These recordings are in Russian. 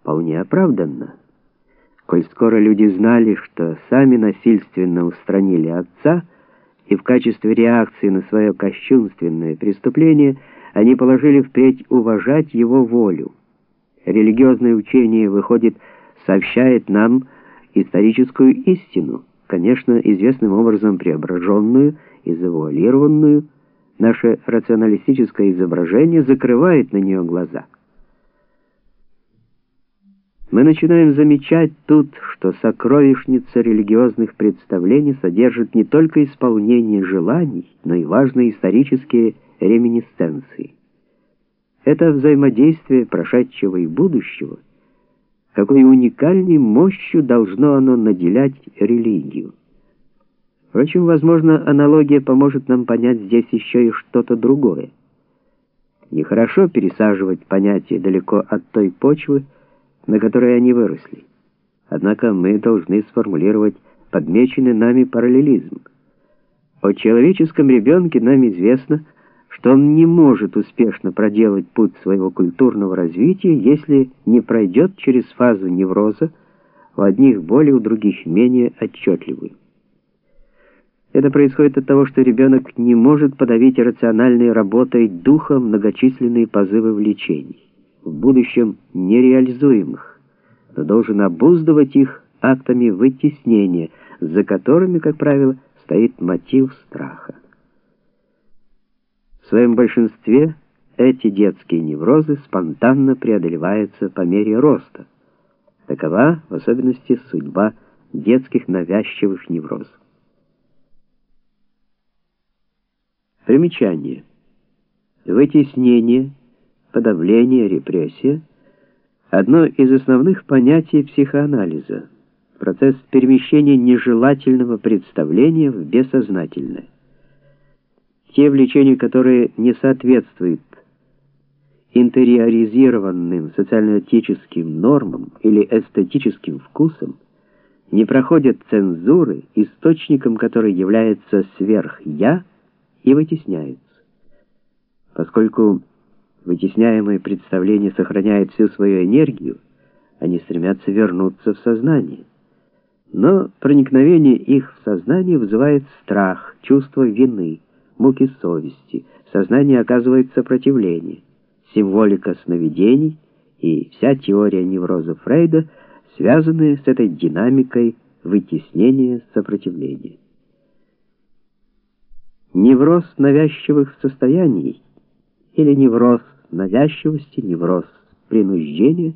вполне оправданно. Коль скоро люди знали, что сами насильственно устранили отца, и в качестве реакции на свое кощунственное преступление они положили впредь уважать его волю. Религиозное учение, выходит, сообщает нам историческую истину, конечно, известным образом преображенную и завуалированную, наше рационалистическое изображение закрывает на нее глаза. Мы начинаем замечать тут, что сокровищница религиозных представлений содержит не только исполнение желаний, но и важные исторические реминисценции. Это взаимодействие прошедшего и будущего, какой уникальной мощью должно оно наделять религию. Впрочем, возможно, аналогия поможет нам понять здесь еще и что-то другое. Нехорошо пересаживать понятия далеко от той почвы, на которой они выросли. Однако мы должны сформулировать подмеченный нами параллелизм. О человеческом ребенке нам известно, что он не может успешно проделать путь своего культурного развития, если не пройдет через фазу невроза, у одних более, у других менее отчетливую. Это происходит от того, что ребенок не может подавить рациональной работой духа многочисленные позывы влечений, в будущем нереализуемых, но должен обуздывать их актами вытеснения, за которыми, как правило, стоит мотив страха. В своем большинстве эти детские неврозы спонтанно преодолеваются по мере роста. Такова, в особенности, судьба детских навязчивых неврозов. Примечание. Вытеснение, подавление, репрессия – одно из основных понятий психоанализа, процесс перемещения нежелательного представления в бессознательное. Те влечения, которые не соответствуют интериоризированным социально-этическим нормам или эстетическим вкусам, не проходят цензуры, источником которой является сверх-я – и вытесняются. Поскольку вытесняемое представление сохраняет всю свою энергию, они стремятся вернуться в сознание. Но проникновение их в сознание вызывает страх, чувство вины, муки совести, сознание оказывает сопротивление. Символика сновидений и вся теория невроза Фрейда связаны с этой динамикой вытеснения сопротивления. Невроз навязчивых состояний или невроз навязчивости, невроз принуждения,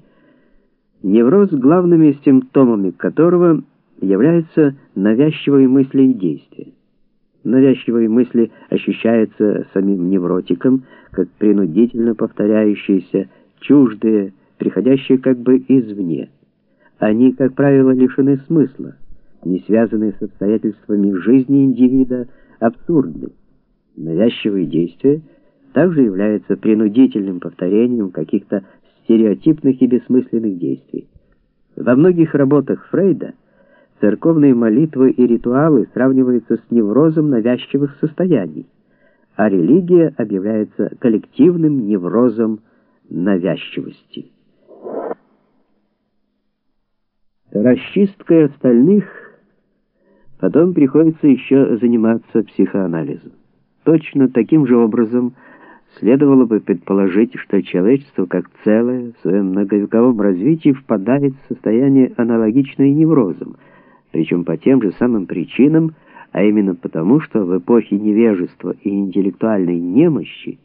невроз, главными симптомами которого являются навязчивые мысли и действия. Навязчивые мысли ощущаются самим невротиком, как принудительно повторяющиеся, чуждые, приходящие как бы извне. Они, как правило, лишены смысла, не связаны с обстоятельствами жизни индивида, абсурдны. Навязчивые действия также являются принудительным повторением каких-то стереотипных и бессмысленных действий. Во многих работах Фрейда церковные молитвы и ритуалы сравниваются с неврозом навязчивых состояний, а религия объявляется коллективным неврозом навязчивости. Расчисткой остальных – Потом приходится еще заниматься психоанализом. Точно таким же образом следовало бы предположить, что человечество как целое в своем многовековом развитии впадает в состояние аналогичное неврозам, причем по тем же самым причинам, а именно потому, что в эпохе невежества и интеллектуальной немощи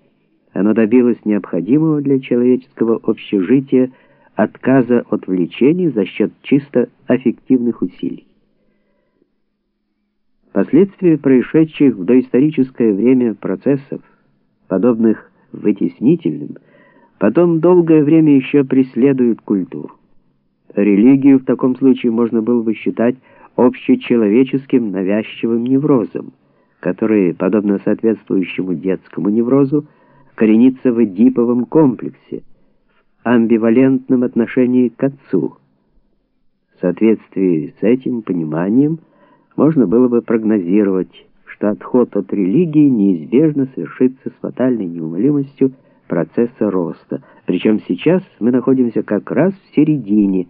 оно добилось необходимого для человеческого общежития отказа от влечений за счет чисто аффективных усилий. Последствия происшедших в доисторическое время процессов, подобных вытеснительным, потом долгое время еще преследуют культуру. Религию в таком случае можно было бы считать общечеловеческим навязчивым неврозом, который, подобно соответствующему детскому неврозу, коренится в эдиповом комплексе, в амбивалентном отношении к отцу. В соответствии с этим пониманием можно было бы прогнозировать, что отход от религии неизбежно совершится с фатальной неумолимостью процесса роста, Причем сейчас мы находимся как раз в середине,